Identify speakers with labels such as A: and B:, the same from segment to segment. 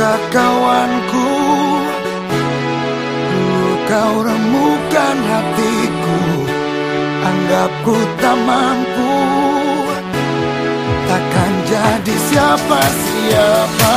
A: Kawanku kau remukan hatiku Anggapku tak mampu. Takkan jadi siapa-siapa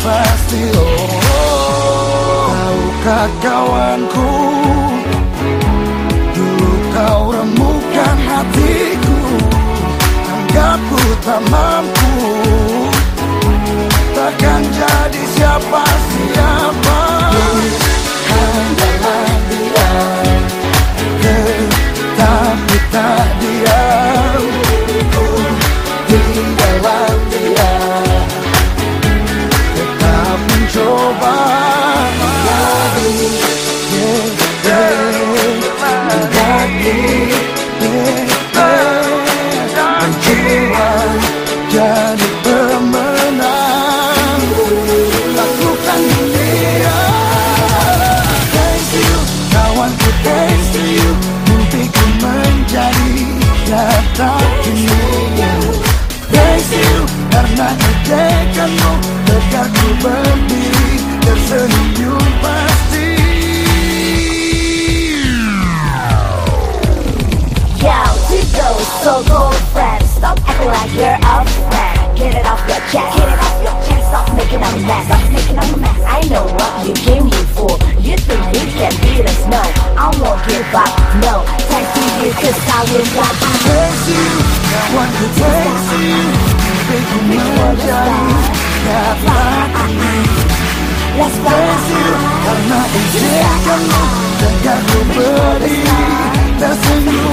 A: pasti oh, Tahukah kawanku? Dulu kau remukan hatiku Anggapku tak mampu. Takkan jadi siapa-siapa ejekanmu Tegar ku berdiri, tersenyum pasti
B: those so-called friends, stop acting like you're a friend. Get it off your chest. Get it off your chest. Stop making a mess. Stop making a mess. I know what you came here for. You think you can beat us? No, I won't give up. No, thanks to you, cause I will not be.
A: Thanks to you, kawanku thanks to you Mimpiku menjadi nyata kini
B: Let's
A: you, karena Tegar ku berdiri, tersenyum pasti